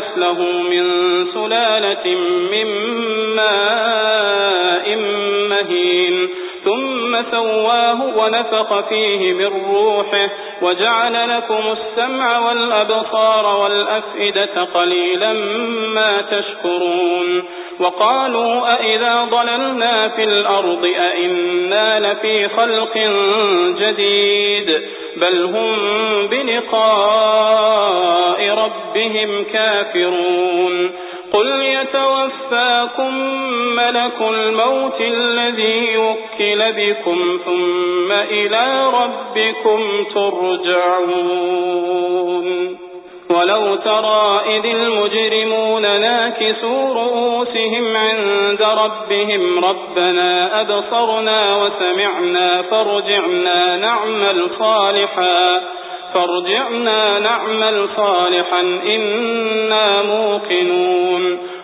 نسله من سلالة من ماء مهين ثم سواه ونفق فيه من روحه وجعل لكم السمع والأبصار والأفئدة قليلا ما تشكرون وقالوا أئذا ضللنا في الأرض أئنا لفي خلق جديد بل هم بلقاء ملك الموت الذي يوكل بكم ثم إلى ربكم ترجعون. ولو ترى إذ المجرمون ناكسوا رؤوسهم عند ربهم ربنا أبصرنا وسمعنا فارجعنا نعمل صالحا فارجعنا نعمل صالحا إنا موقنون.